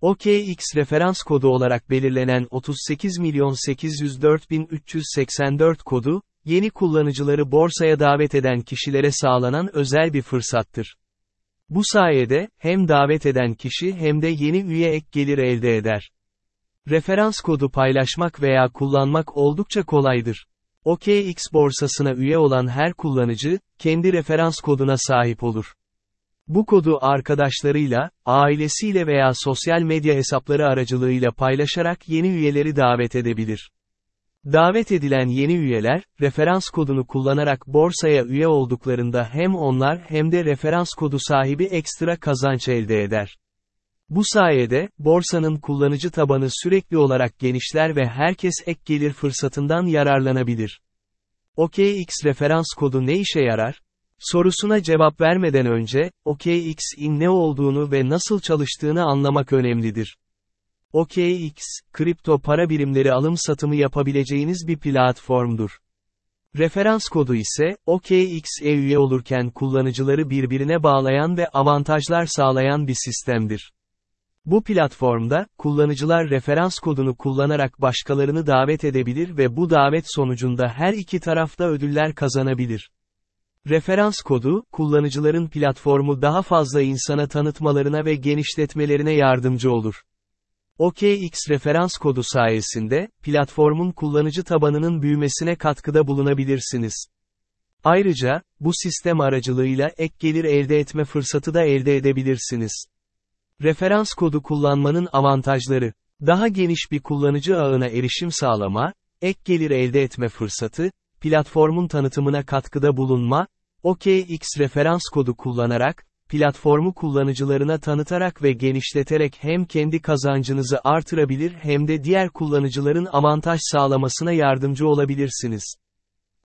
OKX referans kodu olarak belirlenen 38.804.384 kodu, yeni kullanıcıları borsaya davet eden kişilere sağlanan özel bir fırsattır. Bu sayede, hem davet eden kişi hem de yeni üye ek gelir elde eder. Referans kodu paylaşmak veya kullanmak oldukça kolaydır. OKX borsasına üye olan her kullanıcı, kendi referans koduna sahip olur. Bu kodu arkadaşlarıyla, ailesiyle veya sosyal medya hesapları aracılığıyla paylaşarak yeni üyeleri davet edebilir. Davet edilen yeni üyeler, referans kodunu kullanarak borsaya üye olduklarında hem onlar hem de referans kodu sahibi ekstra kazanç elde eder. Bu sayede, borsanın kullanıcı tabanı sürekli olarak genişler ve herkes ek gelir fırsatından yararlanabilir. OKX referans kodu ne işe yarar? Sorusuna cevap vermeden önce, OKX'in ne olduğunu ve nasıl çalıştığını anlamak önemlidir. OKX, kripto para birimleri alım satımı yapabileceğiniz bir platformdur. Referans kodu ise, OKX'e üye olurken kullanıcıları birbirine bağlayan ve avantajlar sağlayan bir sistemdir. Bu platformda, kullanıcılar referans kodunu kullanarak başkalarını davet edebilir ve bu davet sonucunda her iki tarafta ödüller kazanabilir. Referans kodu, kullanıcıların platformu daha fazla insana tanıtmalarına ve genişletmelerine yardımcı olur. OKX referans kodu sayesinde, platformun kullanıcı tabanının büyümesine katkıda bulunabilirsiniz. Ayrıca, bu sistem aracılığıyla ek gelir elde etme fırsatı da elde edebilirsiniz. Referans kodu kullanmanın avantajları, daha geniş bir kullanıcı ağına erişim sağlama, ek gelir elde etme fırsatı, platformun tanıtımına katkıda bulunma, OKX referans kodu kullanarak, platformu kullanıcılarına tanıtarak ve genişleterek hem kendi kazancınızı artırabilir hem de diğer kullanıcıların avantaj sağlamasına yardımcı olabilirsiniz.